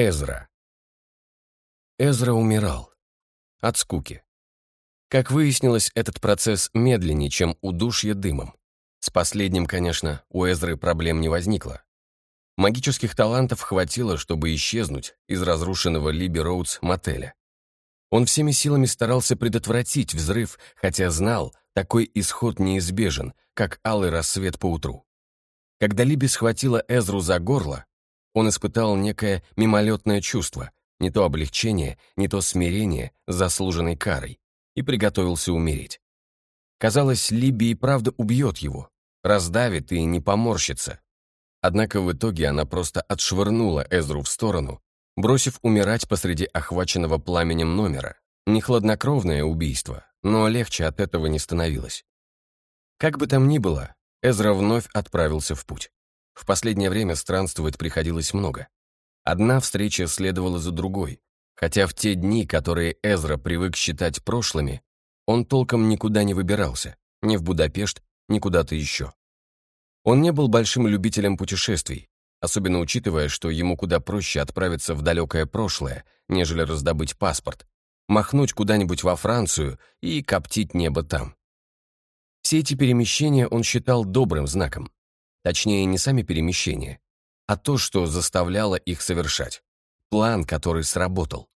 Эзра. Эзра умирал. От скуки. Как выяснилось, этот процесс медленнее, чем удушье дымом. С последним, конечно, у Эзры проблем не возникло. Магических талантов хватило, чтобы исчезнуть из разрушенного Либи Роудс мотеля. Он всеми силами старался предотвратить взрыв, хотя знал, такой исход неизбежен, как алый рассвет поутру. Когда Либи схватила Эзру за горло, он испытал некое мимолетное чувство, не то облегчение, не то смирение с заслуженной карой, и приготовился умереть. Казалось, Либи и правда убьет его, раздавит и не поморщится. Однако в итоге она просто отшвырнула Эзру в сторону, бросив умирать посреди охваченного пламенем номера. Не хладнокровное убийство, но легче от этого не становилось. Как бы там ни было, Эзра вновь отправился в путь. В последнее время странствовать приходилось много. Одна встреча следовала за другой, хотя в те дни, которые Эзра привык считать прошлыми, он толком никуда не выбирался, ни в Будапешт, ни куда-то еще. Он не был большим любителем путешествий, особенно учитывая, что ему куда проще отправиться в далекое прошлое, нежели раздобыть паспорт, махнуть куда-нибудь во Францию и коптить небо там. Все эти перемещения он считал добрым знаком. Точнее, не сами перемещения, а то, что заставляло их совершать. План, который сработал.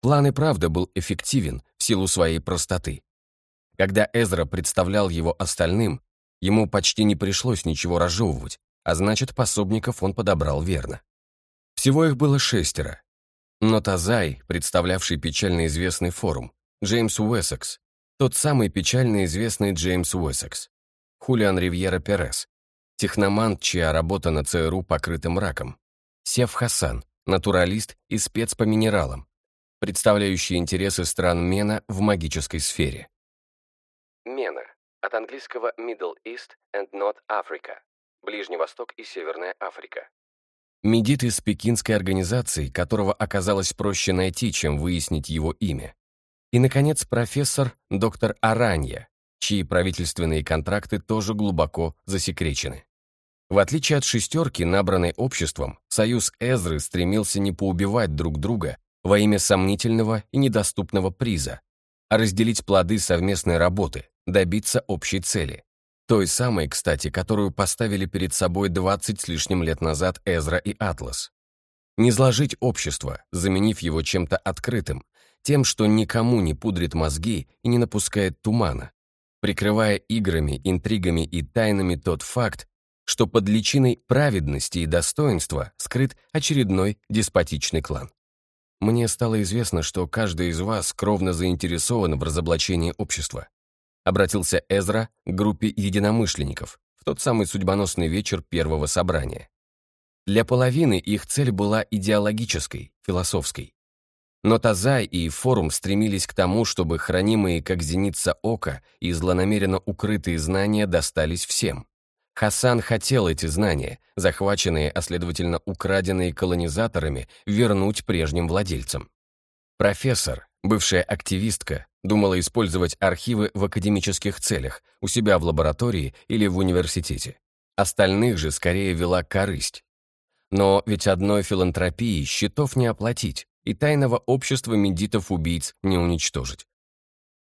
План и правда был эффективен в силу своей простоты. Когда Эзра представлял его остальным, ему почти не пришлось ничего разжевывать, а значит, пособников он подобрал верно. Всего их было шестеро. Но Тазай, представлявший печально известный форум, Джеймс Уэссекс, тот самый печально известный Джеймс Уэссекс, Хулиан Ривьера Перес, техномант, чья работа на ЦРУ покрыта мраком, Сев Хасан, натуралист и спец по минералам, представляющий интересы стран Мена в магической сфере. Мена, от английского Middle East and North Africa, Ближний Восток и Северная Африка. Медит из пекинской организации, которого оказалось проще найти, чем выяснить его имя. И, наконец, профессор доктор Аранья, чьи правительственные контракты тоже глубоко засекречены. В отличие от «шестерки», набранной обществом, союз Эзры стремился не поубивать друг друга во имя сомнительного и недоступного приза, а разделить плоды совместной работы, добиться общей цели. Той самой, кстати, которую поставили перед собой 20 с лишним лет назад Эзра и Атлас. Не сложить общество, заменив его чем-то открытым, тем, что никому не пудрит мозги и не напускает тумана, прикрывая играми, интригами и тайнами тот факт, что под личиной праведности и достоинства скрыт очередной деспотичный клан. Мне стало известно, что каждый из вас кровно заинтересован в разоблачении общества. Обратился Эзра к группе единомышленников в тот самый судьбоносный вечер первого собрания. Для половины их цель была идеологической, философской. Но Тазай и Форум стремились к тому, чтобы хранимые как зеница ока и злонамеренно укрытые знания достались всем. Хасан хотел эти знания, захваченные, а следовательно украденные колонизаторами, вернуть прежним владельцам. Профессор, бывшая активистка, думала использовать архивы в академических целях, у себя в лаборатории или в университете. Остальных же скорее вела корысть. Но ведь одной филантропии счетов не оплатить, и тайного общества медитов-убийц не уничтожить.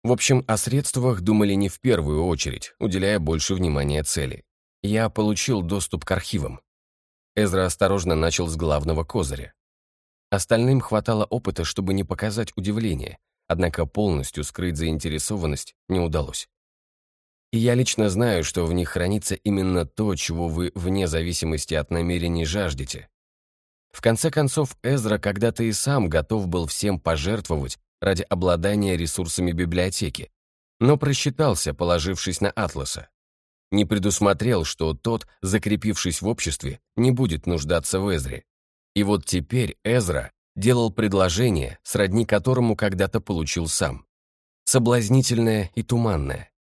В общем, о средствах думали не в первую очередь, уделяя больше внимания цели. Я получил доступ к архивам. Эзра осторожно начал с главного козыря. Остальным хватало опыта, чтобы не показать удивление, однако полностью скрыть заинтересованность не удалось. И я лично знаю, что в них хранится именно то, чего вы вне зависимости от намерений жаждете. В конце концов, Эзра когда-то и сам готов был всем пожертвовать ради обладания ресурсами библиотеки, но просчитался, положившись на Атласа не предусмотрел, что тот, закрепившись в обществе, не будет нуждаться в Эзре. И вот теперь Эзра делал предложение, сродни которому когда-то получил сам. Соблазнительное и туманное.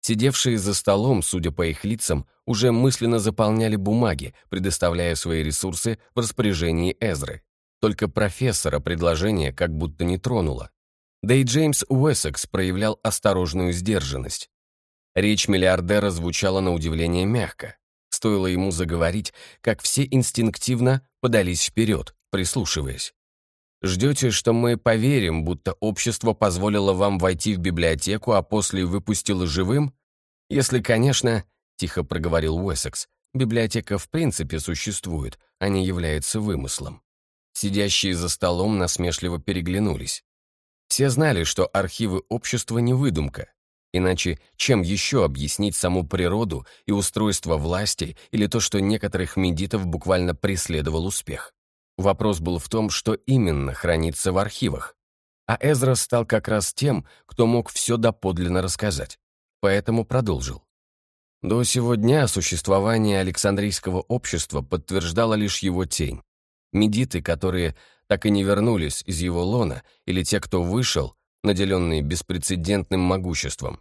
Сидевшие за столом, судя по их лицам, уже мысленно заполняли бумаги, предоставляя свои ресурсы в распоряжении Эзры. Только профессора предложение как будто не тронуло. Да и Джеймс Уэссекс проявлял осторожную сдержанность. Речь миллиардера звучала на удивление мягко. Стоило ему заговорить, как все инстинктивно подались вперед, прислушиваясь. Ждете, что мы поверим, будто общество позволило вам войти в библиотеку, а после выпустило живым? Если, конечно, тихо проговорил Уэссекс, библиотека в принципе существует, а не является вымыслом. Сидящие за столом насмешливо переглянулись. Все знали, что архивы общества не выдумка. Иначе чем еще объяснить саму природу и устройство власти или то, что некоторых медитов буквально преследовал успех? Вопрос был в том, что именно хранится в архивах. А Эзра стал как раз тем, кто мог все доподлинно рассказать. Поэтому продолжил. До сего дня существование Александрийского общества подтверждало лишь его тень. Медиты, которые так и не вернулись из его лона, или те, кто вышел, наделенные беспрецедентным могуществом.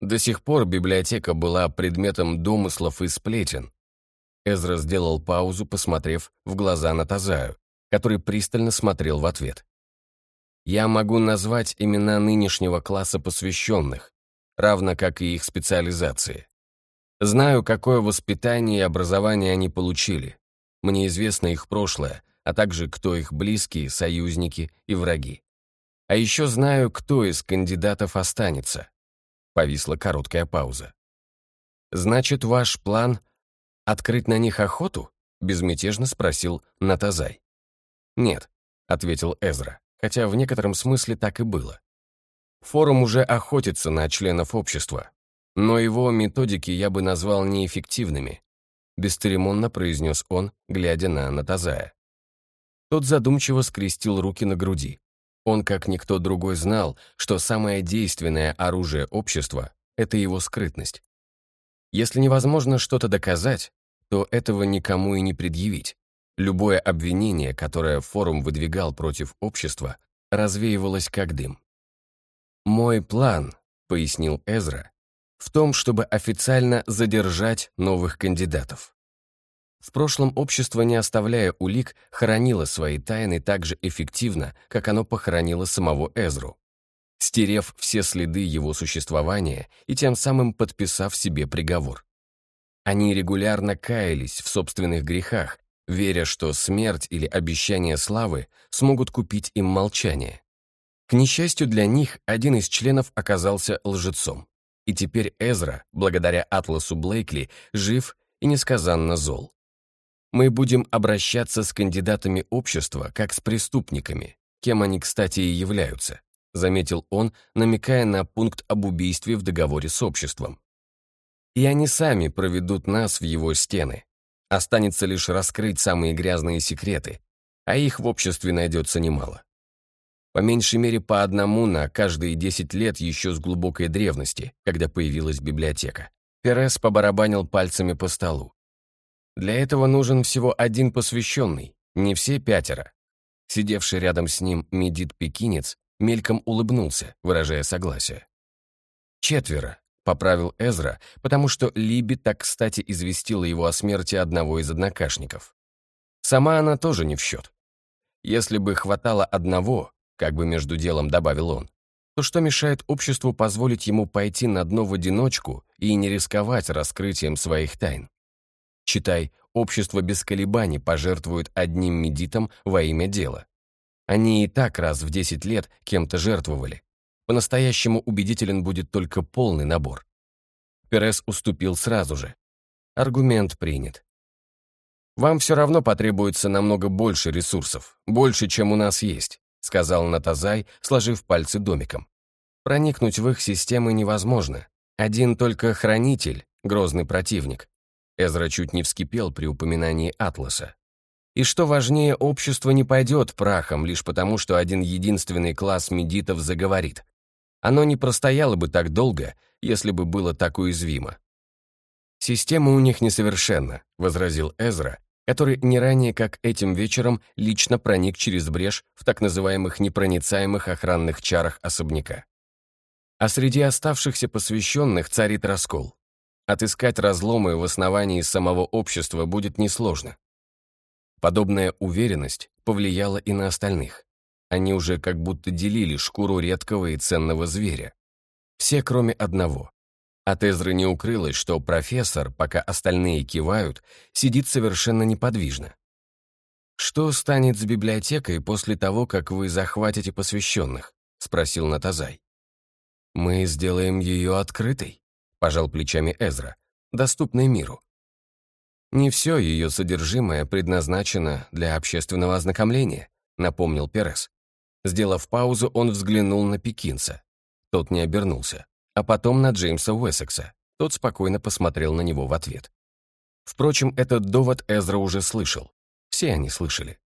До сих пор библиотека была предметом домыслов и сплетен, Эзра сделал паузу, посмотрев в глаза на Тазаю, который пристально смотрел в ответ. «Я могу назвать имена нынешнего класса посвященных, равно как и их специализации. Знаю, какое воспитание и образование они получили. Мне известно их прошлое, а также кто их близкие, союзники и враги. А еще знаю, кто из кандидатов останется». Повисла короткая пауза. «Значит, ваш план «Открыть на них охоту?» — безмятежно спросил Натазай. «Нет», — ответил Эзра, хотя в некотором смысле так и было. Форум уже охотится на членов общества, но его методики я бы назвал неэффективными, бесцеремонно произнес он, глядя на Натазая. Тот задумчиво скрестил руки на груди. Он, как никто другой, знал, что самое действенное оружие общества — это его скрытность. Если невозможно что-то доказать, то этого никому и не предъявить. Любое обвинение, которое форум выдвигал против общества, развеивалось как дым. «Мой план», — пояснил Эзра, «в том, чтобы официально задержать новых кандидатов». В прошлом общество, не оставляя улик, хоронило свои тайны так же эффективно, как оно похоронило самого Эзру, стерев все следы его существования и тем самым подписав себе приговор. Они регулярно каялись в собственных грехах, веря, что смерть или обещание славы смогут купить им молчание. К несчастью для них, один из членов оказался лжецом. И теперь Эзра, благодаря Атласу Блейкли, жив и несказанно зол. Мы будем обращаться с кандидатами общества, как с преступниками, кем они, кстати, и являются, заметил он, намекая на пункт об убийстве в договоре с обществом и они сами проведут нас в его стены. Останется лишь раскрыть самые грязные секреты, а их в обществе найдется немало. По меньшей мере по одному на каждые 10 лет еще с глубокой древности, когда появилась библиотека. Перес побарабанил пальцами по столу. Для этого нужен всего один посвященный, не все пятеро. Сидевший рядом с ним медит-пекинец мельком улыбнулся, выражая согласие. Четверо, поправил Эзра, потому что Либи так кстати известила его о смерти одного из однокашников. Сама она тоже не в счет. Если бы хватало одного, как бы между делом добавил он, то что мешает обществу позволить ему пойти на дно в одиночку и не рисковать раскрытием своих тайн? Читай, общество без колебаний пожертвует одним медитом во имя дела. Они и так раз в 10 лет кем-то жертвовали. По-настоящему убедителен будет только полный набор. Перес уступил сразу же. Аргумент принят. «Вам все равно потребуется намного больше ресурсов, больше, чем у нас есть», сказал Натазай, сложив пальцы домиком. «Проникнуть в их системы невозможно. Один только хранитель — грозный противник». Эзра чуть не вскипел при упоминании Атласа. И что важнее, общество не пойдет прахом лишь потому, что один единственный класс медитов заговорит. Оно не простояло бы так долго, если бы было так уязвимо. «Система у них несовершенна», — возразил Эзра, который не ранее, как этим вечером, лично проник через брешь в так называемых непроницаемых охранных чарах особняка. А среди оставшихся посвященных царит раскол. Отыскать разломы в основании самого общества будет несложно. Подобная уверенность повлияла и на остальных. Они уже как будто делили шкуру редкого и ценного зверя. Все, кроме одного. От Эзры не укрылось, что профессор, пока остальные кивают, сидит совершенно неподвижно. «Что станет с библиотекой после того, как вы захватите посвященных?» — спросил Натазай. «Мы сделаем ее открытой», — пожал плечами Эзра, доступной миру. «Не все ее содержимое предназначено для общественного ознакомления», — напомнил Перес. Сделав паузу, он взглянул на Пекинца. Тот не обернулся, а потом на Джеймса Уэссекса. Тот спокойно посмотрел на него в ответ. Впрочем, этот довод Эзра уже слышал. Все они слышали.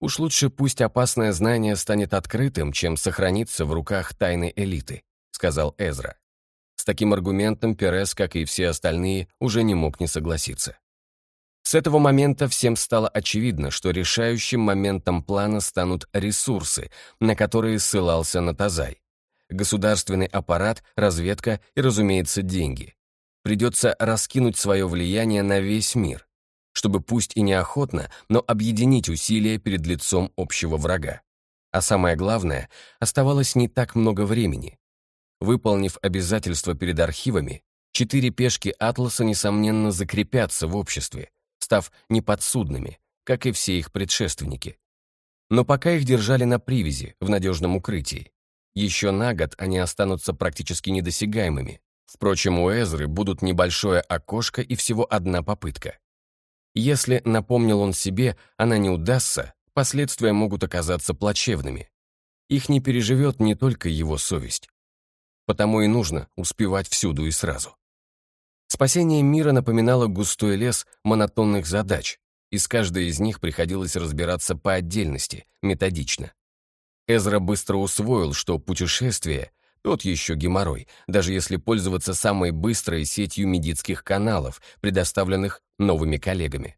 Уж лучше пусть опасное знание станет открытым, чем сохраниться в руках тайной элиты, сказал Эзра. С таким аргументом Перес, как и все остальные, уже не мог не согласиться. С этого момента всем стало очевидно, что решающим моментом плана станут ресурсы, на которые ссылался Натазай. Государственный аппарат, разведка и, разумеется, деньги. Придется раскинуть свое влияние на весь мир чтобы пусть и неохотно, но объединить усилия перед лицом общего врага. А самое главное, оставалось не так много времени. Выполнив обязательства перед архивами, четыре пешки Атласа, несомненно, закрепятся в обществе, став неподсудными, как и все их предшественники. Но пока их держали на привязи, в надежном укрытии. Еще на год они останутся практически недосягаемыми. Впрочем, у Эзры будут небольшое окошко и всего одна попытка. Если, напомнил он себе, она не удастся, последствия могут оказаться плачевными. Их не переживет не только его совесть. Потому и нужно успевать всюду и сразу. Спасение мира напоминало густой лес монотонных задач, и с каждой из них приходилось разбираться по отдельности, методично. Эзра быстро усвоил, что путешествие тот еще геморрой, даже если пользоваться самой быстрой сетью медицинских каналов, предоставленных новыми коллегами.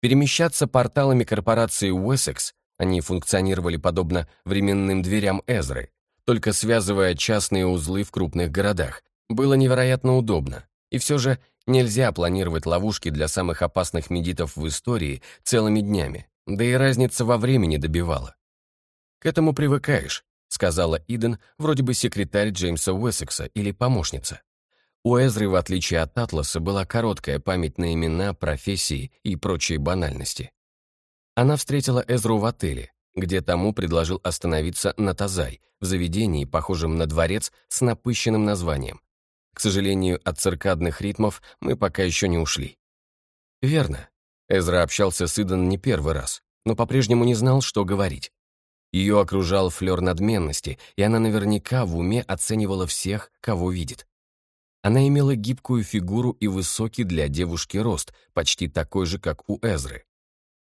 Перемещаться порталами корпорации Уэссекс, они функционировали подобно временным дверям Эзры, только связывая частные узлы в крупных городах, было невероятно удобно. И все же нельзя планировать ловушки для самых опасных медитов в истории целыми днями, да и разница во времени добивала. К этому привыкаешь, сказала Иден, вроде бы секретарь Джеймса Уэссекса или помощница. У Эзры, в отличие от Атласа, была короткая память на имена, профессии и прочие банальности. Она встретила Эзру в отеле, где тому предложил остановиться на Тазай, в заведении, похожем на дворец с напыщенным названием. К сожалению, от циркадных ритмов мы пока еще не ушли. Верно. Эзра общался с Иден не первый раз, но по-прежнему не знал, что говорить. Ее окружал флер надменности, и она наверняка в уме оценивала всех, кого видит. Она имела гибкую фигуру и высокий для девушки рост, почти такой же, как у Эзры.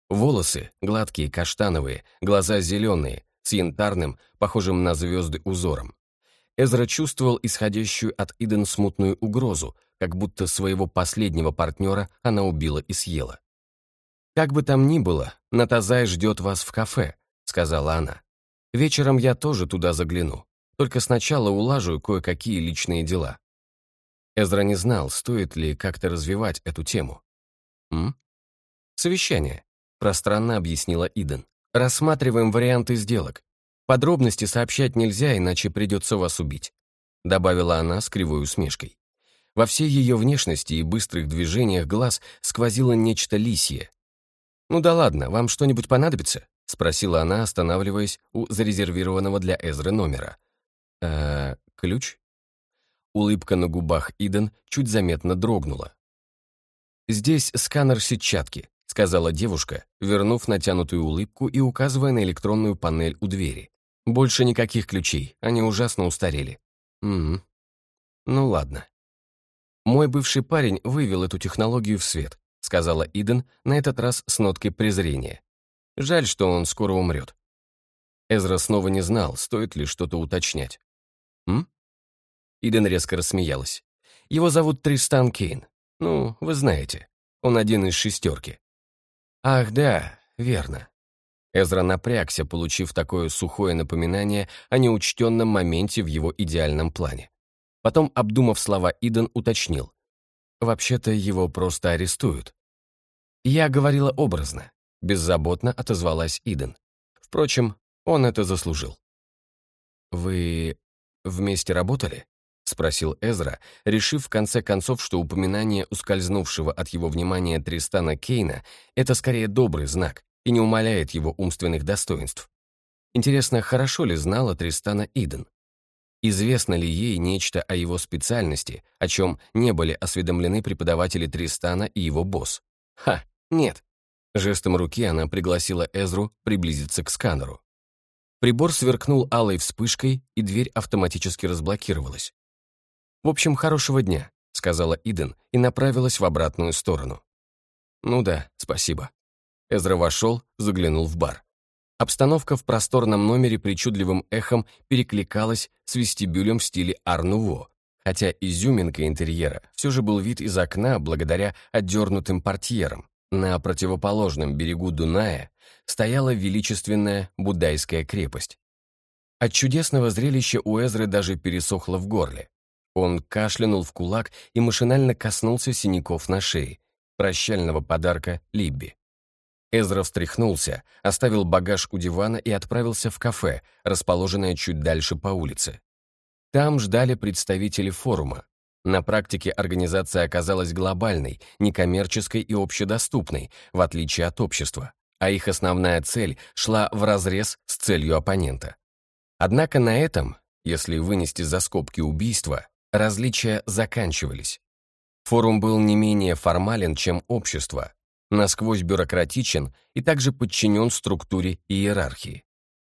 Волосы гладкие, каштановые, глаза зеленые, с янтарным, похожим на звезды узором. Эзра чувствовал исходящую от Иден смутную угрозу, как будто своего последнего партнера она убила и съела. «Как бы там ни было, Натазай ждет вас в кафе», сказала она. «Вечером я тоже туда загляну. Только сначала улажу кое-какие личные дела». Эзра не знал, стоит ли как-то развивать эту тему. «М? Совещание», — пространно объяснила Иден. «Рассматриваем варианты сделок. Подробности сообщать нельзя, иначе придется вас убить», — добавила она с кривой усмешкой. Во всей ее внешности и быстрых движениях глаз сквозило нечто лисье. «Ну да ладно, вам что-нибудь понадобится?» — спросила она, останавливаясь у зарезервированного для Эзры номера. «Э, ключ?» Улыбка на губах Иден чуть заметно дрогнула. «Здесь сканер сетчатки», — сказала девушка, вернув натянутую улыбку и указывая на электронную панель у двери. «Больше никаких ключей, они ужасно устарели». «Угу. Ну ладно». «Мой бывший парень вывел эту технологию в свет», — сказала Иден, на этот раз с ноткой презрения. Жаль, что он скоро умрет. Эзра снова не знал, стоит ли что-то уточнять. «М?» Иден резко рассмеялась. «Его зовут Тристан Кейн. Ну, вы знаете, он один из шестерки». «Ах, да, верно». Эзра напрягся, получив такое сухое напоминание о неучтенном моменте в его идеальном плане. Потом, обдумав слова Иден, уточнил. «Вообще-то его просто арестуют». Я говорила образно. Беззаботно отозвалась Иден. Впрочем, он это заслужил. «Вы вместе работали?» — спросил Эзра, решив в конце концов, что упоминание ускользнувшего от его внимания Тристана Кейна — это скорее добрый знак, и не умаляет его умственных достоинств. Интересно, хорошо ли знала Тристана Иден? Известно ли ей нечто о его специальности, о чем не были осведомлены преподаватели Тристана и его босс? Ха, нет. Жестом руки она пригласила Эзру приблизиться к сканеру. Прибор сверкнул алой вспышкой, и дверь автоматически разблокировалась. «В общем, хорошего дня», — сказала Иден и направилась в обратную сторону. «Ну да, спасибо». Эзра вошел, заглянул в бар. Обстановка в просторном номере причудливым эхом перекликалась с вестибюлем в стиле Арнуво, хотя изюминка интерьера все же был вид из окна благодаря отдернутым портьерам. На противоположном берегу Дуная стояла величественная буддайская крепость. От чудесного зрелища у Эзры даже пересохло в горле. Он кашлянул в кулак и машинально коснулся синяков на шее, прощального подарка Либби. Эзра встряхнулся, оставил багаж у дивана и отправился в кафе, расположенное чуть дальше по улице. Там ждали представители форума. На практике организация оказалась глобальной, некоммерческой и общедоступной, в отличие от общества, а их основная цель шла вразрез с целью оппонента. Однако на этом, если вынести за скобки убийства, различия заканчивались. Форум был не менее формален, чем общество, насквозь бюрократичен и также подчинен структуре и иерархии.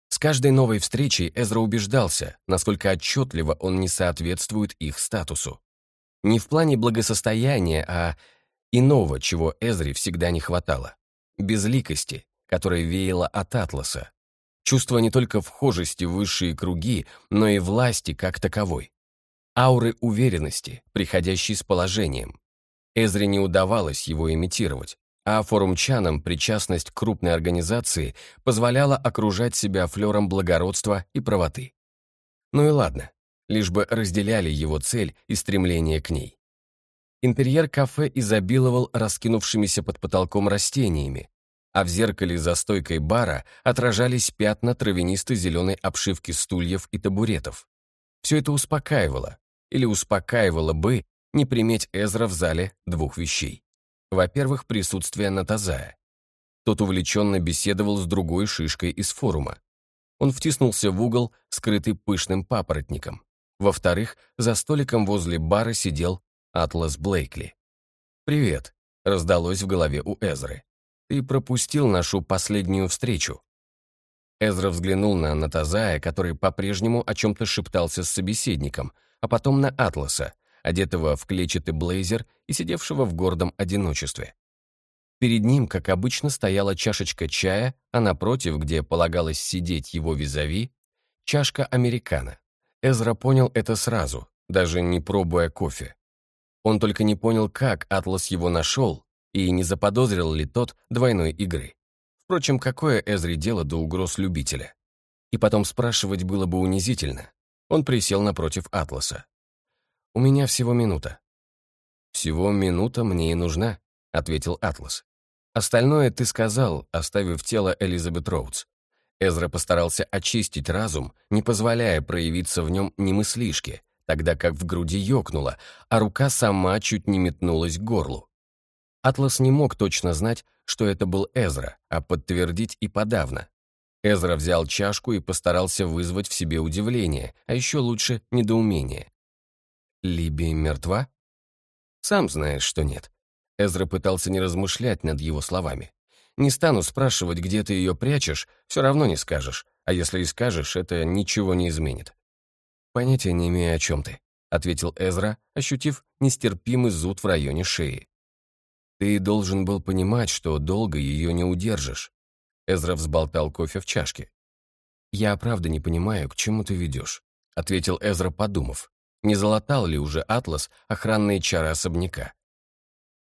С каждой новой встречей Эзра убеждался, насколько отчетливо он не соответствует их статусу. Не в плане благосостояния, а иного, чего Эзре всегда не хватало. Безликости, которая веяла от Атласа. Чувство не только вхожести в высшие круги, но и власти как таковой. Ауры уверенности, приходящей с положением. Эзре не удавалось его имитировать а форумчанам причастность к крупной организации позволяла окружать себя флером благородства и правоты. Ну и ладно, лишь бы разделяли его цель и стремление к ней. Интерьер кафе изобиловал раскинувшимися под потолком растениями, а в зеркале за стойкой бара отражались пятна травянисто-зеленой обшивки стульев и табуретов. Все это успокаивало, или успокаивало бы, не приметь Эзра в зале двух вещей. Во-первых, присутствие Натазая. Тот увлеченно беседовал с другой шишкой из форума. Он втиснулся в угол, скрытый пышным папоротником. Во-вторых, за столиком возле бара сидел Атлас Блейкли. «Привет», — раздалось в голове у Эзры. «Ты пропустил нашу последнюю встречу». Эзра взглянул на Натазая, который по-прежнему о чем-то шептался с собеседником, а потом на Атласа, одетого в клетчатый блейзер и сидевшего в гордом одиночестве. Перед ним, как обычно, стояла чашечка чая, а напротив, где полагалось сидеть его визави, чашка американо. Эзра понял это сразу, даже не пробуя кофе. Он только не понял, как Атлас его нашел, и не заподозрил ли тот двойной игры. Впрочем, какое Эзре дело до угроз любителя? И потом спрашивать было бы унизительно. Он присел напротив Атласа. «У меня всего минута». «Всего минута мне и нужна», — ответил Атлас. «Остальное ты сказал, оставив тело Элизабет Роудс». Эзра постарался очистить разум, не позволяя проявиться в нем немыслишке, тогда как в груди ёкнуло, а рука сама чуть не метнулась к горлу. Атлас не мог точно знать, что это был Эзра, а подтвердить и подавно. Эзра взял чашку и постарался вызвать в себе удивление, а еще лучше недоумение. Либи мертва? Сам знаешь, что нет. Эзра пытался не размышлять над его словами. Не стану спрашивать, где ты ее прячешь, все равно не скажешь, а если и скажешь, это ничего не изменит. Понятия не имею, о чем ты, ответил Эзра, ощутив нестерпимый зуд в районе шеи. Ты должен был понимать, что долго ее не удержишь. Эзра взболтал кофе в чашке. «Я правда не понимаю, к чему ты ведешь», — ответил Эзра, подумав. Не залатал ли уже Атлас охранные чары особняка?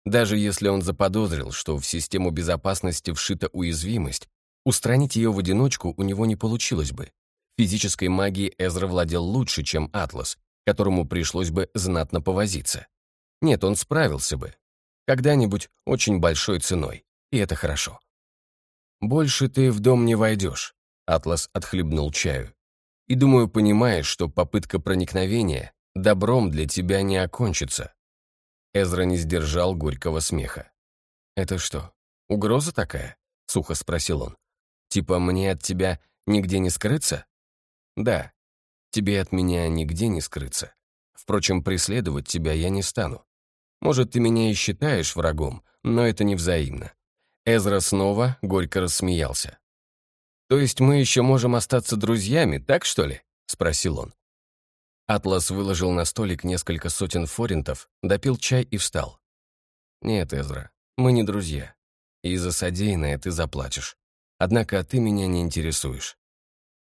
Даже если он заподозрил, что в систему безопасности вшита уязвимость, устранить ее в одиночку у него не получилось бы. Физической магией Эзра владел лучше, чем Атлас, которому пришлось бы знатно повозиться. Нет, он справился бы. Когда-нибудь очень большой ценой, и это хорошо. «Больше ты в дом не войдешь», — Атлас отхлебнул чаю. «И думаю, понимаешь, что попытка проникновения добром для тебя не окончится». Эзра не сдержал горького смеха. «Это что, угроза такая?» — сухо спросил он. «Типа мне от тебя нигде не скрыться?» «Да, тебе от меня нигде не скрыться. Впрочем, преследовать тебя я не стану. Может, ты меня и считаешь врагом, но это не взаимно». Эзра снова горько рассмеялся. «То есть мы еще можем остаться друзьями, так что ли?» — спросил он. Атлас выложил на столик несколько сотен форинтов, допил чай и встал. «Нет, Эзра, мы не друзья. И за содеянное ты заплатишь. Однако ты меня не интересуешь».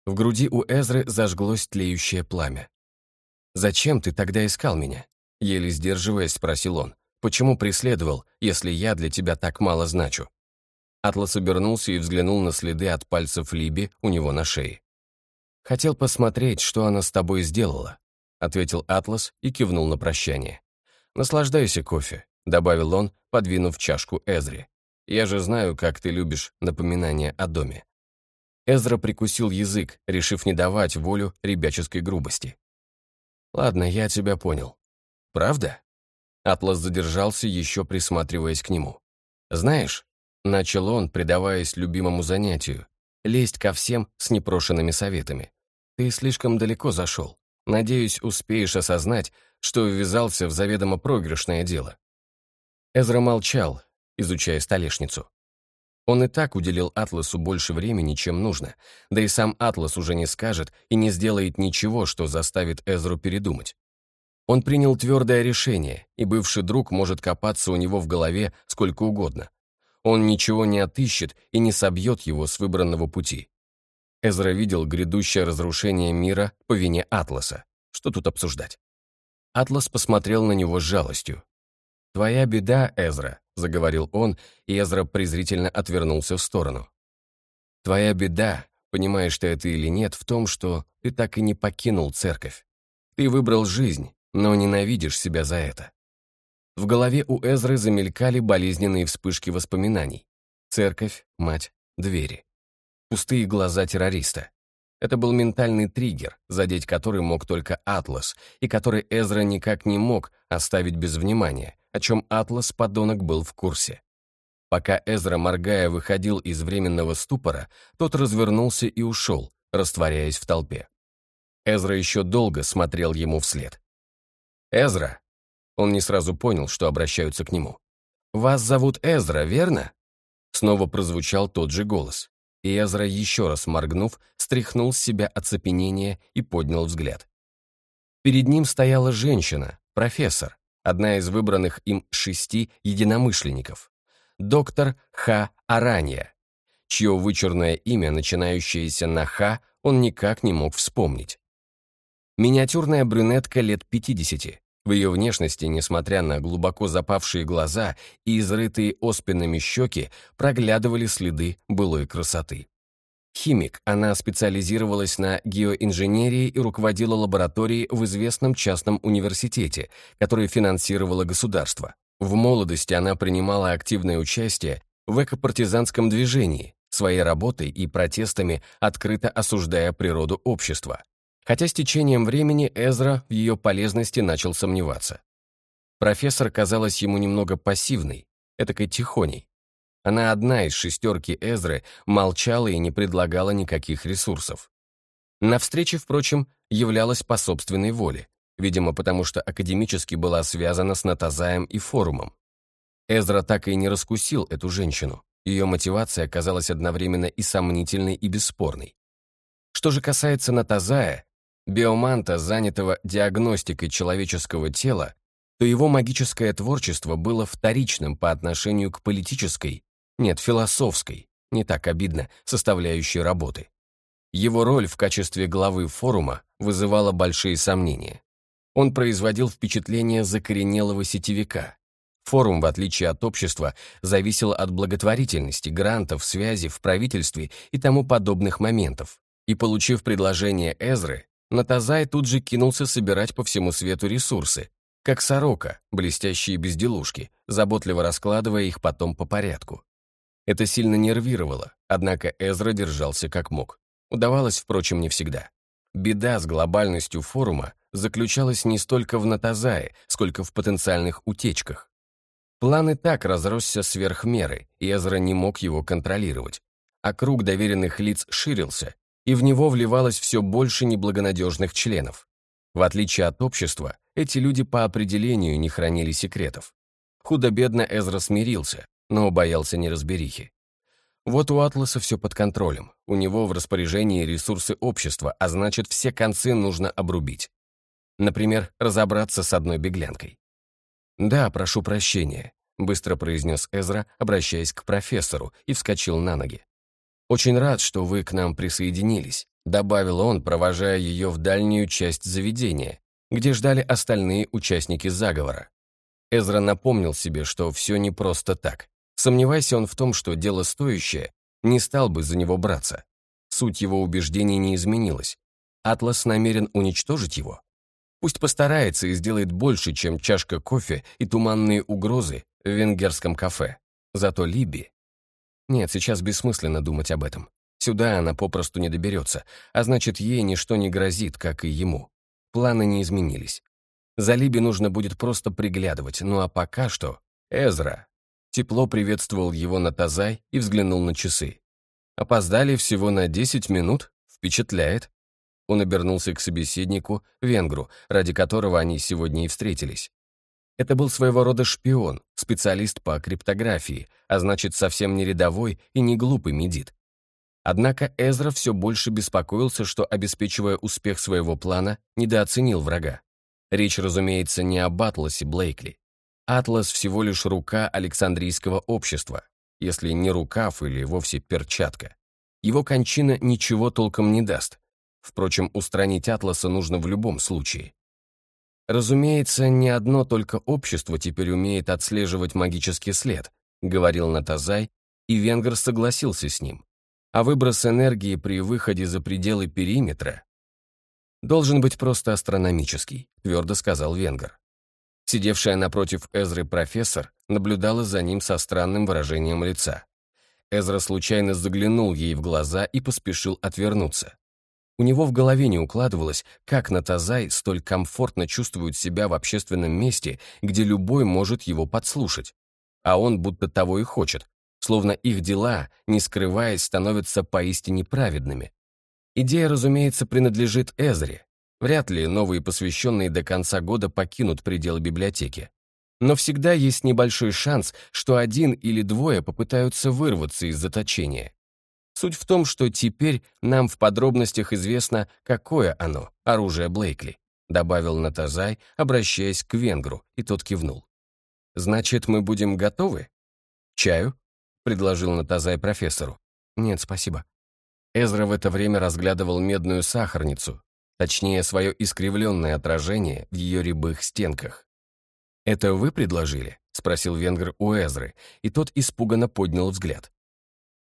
В груди у Эзры зажглось тлеющее пламя. «Зачем ты тогда искал меня?» Еле сдерживаясь, спросил он. «Почему преследовал, если я для тебя так мало значу?» Атлас обернулся и взглянул на следы от пальцев Либи у него на шее. «Хотел посмотреть, что она с тобой сделала», ответил Атлас и кивнул на прощание. «Наслаждайся кофе», добавил он, подвинув чашку Эзре. «Я же знаю, как ты любишь напоминания о доме». Эзра прикусил язык, решив не давать волю ребяческой грубости. «Ладно, я тебя понял. Правда?» Атлас задержался, еще присматриваясь к нему. «Знаешь, Начал он, предаваясь любимому занятию, лезть ко всем с непрошенными советами. «Ты слишком далеко зашел. Надеюсь, успеешь осознать, что ввязался в заведомо проигрышное дело». Эзра молчал, изучая столешницу. Он и так уделил Атласу больше времени, чем нужно, да и сам Атлас уже не скажет и не сделает ничего, что заставит Эзру передумать. Он принял твердое решение, и бывший друг может копаться у него в голове сколько угодно. Он ничего не отыщет и не собьет его с выбранного пути. Эзра видел грядущее разрушение мира по вине Атласа. Что тут обсуждать? Атлас посмотрел на него с жалостью. «Твоя беда, Эзра», — заговорил он, и Эзра презрительно отвернулся в сторону. «Твоя беда, понимаешь ты это или нет, в том, что ты так и не покинул церковь. Ты выбрал жизнь, но ненавидишь себя за это. В голове у Эзры замелькали болезненные вспышки воспоминаний. Церковь, мать, двери. Пустые глаза террориста. Это был ментальный триггер, задеть который мог только Атлас, и который Эзра никак не мог оставить без внимания, о чем Атлас, подонок, был в курсе. Пока Эзра, моргая, выходил из временного ступора, тот развернулся и ушел, растворяясь в толпе. Эзра еще долго смотрел ему вслед. «Эзра!» Он не сразу понял, что обращаются к нему. «Вас зовут Эзра, верно?» Снова прозвучал тот же голос. И Эзра, еще раз моргнув, стряхнул с себя оцепенение и поднял взгляд. Перед ним стояла женщина, профессор, одна из выбранных им шести единомышленников. Доктор Ха Аранья, чье вычурное имя, начинающееся на Ха, он никак не мог вспомнить. Миниатюрная брюнетка лет пятидесяти. В ее внешности, несмотря на глубоко запавшие глаза и изрытые оспинами щеки, проглядывали следы былой красоты. Химик, она специализировалась на геоинженерии и руководила лабораторией в известном частном университете, который финансировало государство. В молодости она принимала активное участие в экопартизанском движении, своей работой и протестами открыто осуждая природу общества хотя с течением времени Эзра в ее полезности начал сомневаться. Профессор казалась ему немного пассивной, этакой тихоней. Она одна из шестерки Эзры молчала и не предлагала никаких ресурсов. На встрече, впрочем, являлась по собственной воле, видимо, потому что академически была связана с Натазаем и форумом. Эзра так и не раскусил эту женщину. Ее мотивация оказалась одновременно и сомнительной, и бесспорной. Что же касается Натазая, биоманта, занятого диагностикой человеческого тела, то его магическое творчество было вторичным по отношению к политической, нет, философской, не так обидно, составляющей работы. Его роль в качестве главы форума вызывала большие сомнения. Он производил впечатление закоренелого сетевика. Форум, в отличие от общества, зависел от благотворительности, грантов, связи в правительстве и тому подобных моментов. И получив предложение Эзры, Натазай тут же кинулся собирать по всему свету ресурсы, как сорока, блестящие безделушки, заботливо раскладывая их потом по порядку. Это сильно нервировало, однако Эзра держался как мог. Удавалось, впрочем, не всегда. Беда с глобальностью форума заключалась не столько в Натазае, сколько в потенциальных утечках. План и так разросся сверх меры, и Эзра не мог его контролировать. А круг доверенных лиц ширился, и в него вливалось все больше неблагонадежных членов. В отличие от общества, эти люди по определению не хранили секретов. Худо-бедно Эзра смирился, но боялся неразберихи. Вот у Атласа все под контролем, у него в распоряжении ресурсы общества, а значит, все концы нужно обрубить. Например, разобраться с одной беглянкой. «Да, прошу прощения», — быстро произнес Эзра, обращаясь к профессору, и вскочил на ноги. «Очень рад, что вы к нам присоединились», — добавил он, провожая ее в дальнюю часть заведения, где ждали остальные участники заговора. Эзра напомнил себе, что все не просто так. Сомневайся он в том, что дело стоящее, не стал бы за него браться. Суть его убеждений не изменилась. Атлас намерен уничтожить его. Пусть постарается и сделает больше, чем чашка кофе и туманные угрозы в венгерском кафе. Зато Либи... Нет, сейчас бессмысленно думать об этом. Сюда она попросту не доберется, а значит, ей ничто не грозит, как и ему. Планы не изменились. За Либи нужно будет просто приглядывать, ну а пока что... Эзра. Тепло приветствовал его Натазай и взглянул на часы. Опоздали всего на 10 минут? Впечатляет. Он обернулся к собеседнику, венгру, ради которого они сегодня и встретились. Это был своего рода шпион, специалист по криптографии, а значит, совсем не рядовой и не глупый медит. Однако Эзра все больше беспокоился, что, обеспечивая успех своего плана, недооценил врага. Речь, разумеется, не об Атласе Блейкли. Атлас всего лишь рука Александрийского общества, если не рукав или вовсе перчатка. Его кончина ничего толком не даст, Впрочем, устранить Атласа нужно в любом случае. Разумеется, не одно только общество теперь умеет отслеживать магический след, говорил Натазай, и Венгер согласился с ним. А выброс энергии при выходе за пределы периметра должен быть просто астрономический, твердо сказал Венгер. Сидевшая напротив Эзры профессор наблюдала за ним со странным выражением лица. Эзра случайно заглянул ей в глаза и поспешил отвернуться. У него в голове не укладывалось, как Натазай столь комфортно чувствует себя в общественном месте, где любой может его подслушать. А он будто того и хочет, словно их дела, не скрываясь, становятся поистине праведными. Идея, разумеется, принадлежит Эзре. Вряд ли новые посвященные до конца года покинут пределы библиотеки. Но всегда есть небольшой шанс, что один или двое попытаются вырваться из заточения. Суть в том, что теперь нам в подробностях известно, какое оно, оружие Блейкли, добавил Натазай, обращаясь к венгру, и тот кивнул. «Значит, мы будем готовы?» «Чаю?» — предложил Натазай профессору. «Нет, спасибо». Эзра в это время разглядывал медную сахарницу, точнее, свое искривленное отражение в ее рябых стенках. «Это вы предложили?» — спросил венгр у Эзры, и тот испуганно поднял взгляд.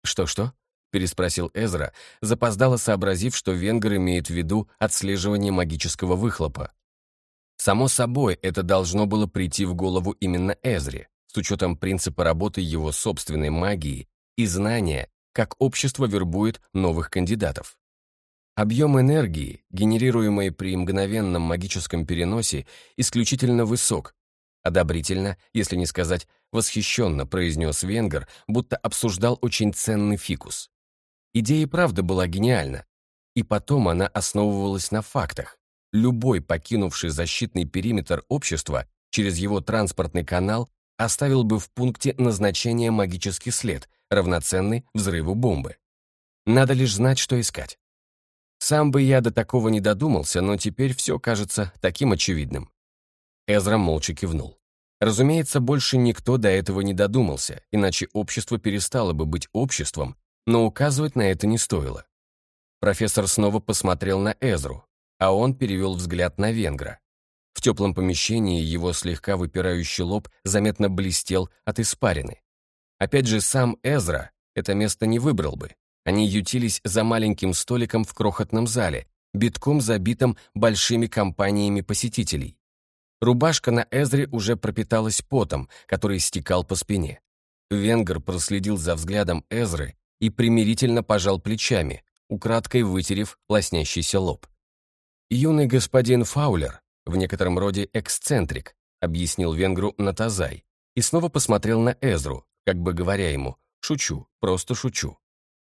«Что-что?» Переспросил Эзра, запоздало сообразив, что венгер имеет в виду отслеживание магического выхлопа. Само собой, это должно было прийти в голову именно Эзре, с учетом принципа работы его собственной магии и знания, как общество вербует новых кандидатов. Объем энергии, генерируемой при мгновенном магическом переносе, исключительно высок. Одобрительно, если не сказать восхищенно, произнес Венгер, будто обсуждал очень ценный фикус. Идея и правда была гениальна. И потом она основывалась на фактах. Любой покинувший защитный периметр общества через его транспортный канал оставил бы в пункте назначения магический след, равноценный взрыву бомбы. Надо лишь знать, что искать. Сам бы я до такого не додумался, но теперь все кажется таким очевидным. Эзра молча кивнул. Разумеется, больше никто до этого не додумался, иначе общество перестало бы быть обществом но указывать на это не стоило. Профессор снова посмотрел на Эзру, а он перевел взгляд на венгра. В теплом помещении его слегка выпирающий лоб заметно блестел от испарины. Опять же, сам Эзра это место не выбрал бы. Они ютились за маленьким столиком в крохотном зале, битком забитым большими компаниями посетителей. Рубашка на Эзре уже пропиталась потом, который стекал по спине. Венгер проследил за взглядом Эзры и примирительно пожал плечами, украдкой вытерев лоснящийся лоб. «Юный господин Фаулер, в некотором роде эксцентрик», объяснил венгру Натазай, и снова посмотрел на Эзру, как бы говоря ему «шучу, просто шучу».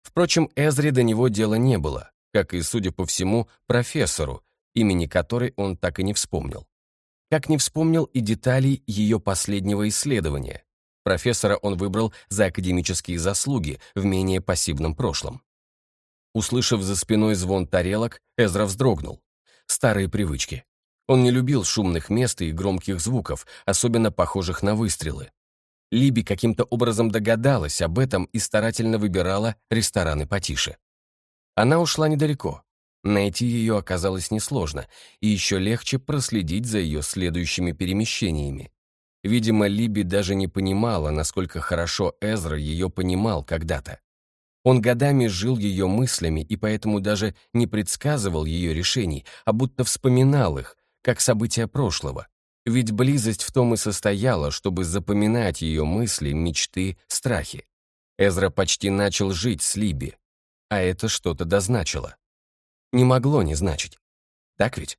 Впрочем, Эзре до него дела не было, как и, судя по всему, профессору, имени которой он так и не вспомнил. Как не вспомнил и деталей ее последнего исследования. Профессора он выбрал за академические заслуги в менее пассивном прошлом. Услышав за спиной звон тарелок, Эзра вздрогнул. Старые привычки. Он не любил шумных мест и громких звуков, особенно похожих на выстрелы. Либи каким-то образом догадалась об этом и старательно выбирала рестораны потише. Она ушла недалеко. Найти ее оказалось несложно, и еще легче проследить за ее следующими перемещениями. Видимо, Либи даже не понимала, насколько хорошо Эзра ее понимал когда-то. Он годами жил ее мыслями и поэтому даже не предсказывал ее решений, а будто вспоминал их, как события прошлого. Ведь близость в том и состояла, чтобы запоминать ее мысли, мечты, страхи. Эзра почти начал жить с Либи, а это что-то дозначило. Не могло не значить. Так ведь?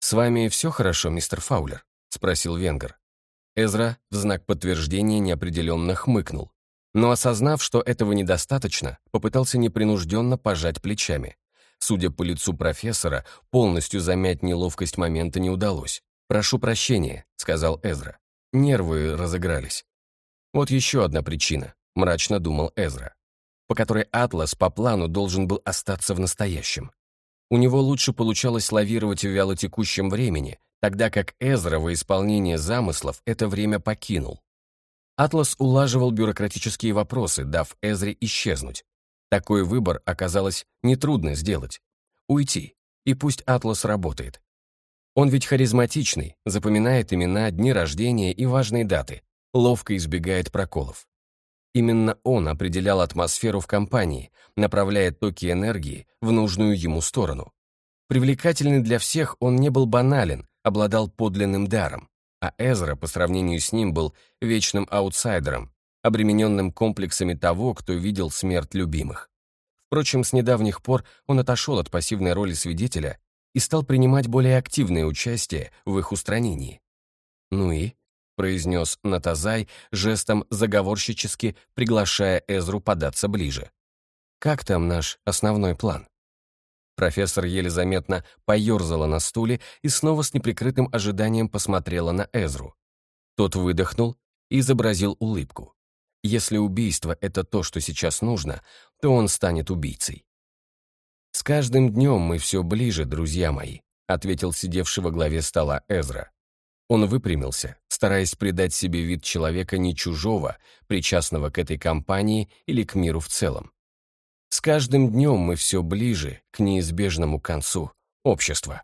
«С вами все хорошо, мистер Фаулер?» — спросил Венгер. Эзра в знак подтверждения неопределенно хмыкнул, но, осознав, что этого недостаточно, попытался непринужденно пожать плечами. Судя по лицу профессора, полностью замять неловкость момента не удалось. «Прошу прощения», — сказал Эзра. Нервы разыгрались. Вот еще одна причина, мрачно думал Эзра, по которой Атлас по плану должен был остаться в настоящем. У него лучше получалось лавировать в вялотекущем времени, тогда как Эзра во исполнение замыслов это время покинул. Атлас улаживал бюрократические вопросы, дав Эзре исчезнуть. Такой выбор оказалось нетрудно сделать. Уйти, и пусть Атлас работает. Он ведь харизматичный, запоминает имена, дни рождения и важные даты, ловко избегает проколов. Именно он определял атмосферу в компании, направляя токи энергии в нужную ему сторону. Привлекательный для всех он не был банален, обладал подлинным даром, а Эзра по сравнению с ним был вечным аутсайдером, обремененным комплексами того, кто видел смерть любимых. Впрочем, с недавних пор он отошел от пассивной роли свидетеля и стал принимать более активное участие в их устранении. «Ну и?» — произнес Натазай, жестом заговорщически приглашая Эзру податься ближе. «Как там наш основной план?» Профессор еле заметно поерзала на стуле и снова с неприкрытым ожиданием посмотрела на Эзру. Тот выдохнул и изобразил улыбку. Если убийство — это то, что сейчас нужно, то он станет убийцей. «С каждым днем мы все ближе, друзья мои», ответил сидевший во главе стола Эзра. Он выпрямился, стараясь придать себе вид человека не чужого, причастного к этой компании или к миру в целом. С каждым днем мы все ближе к неизбежному концу общества.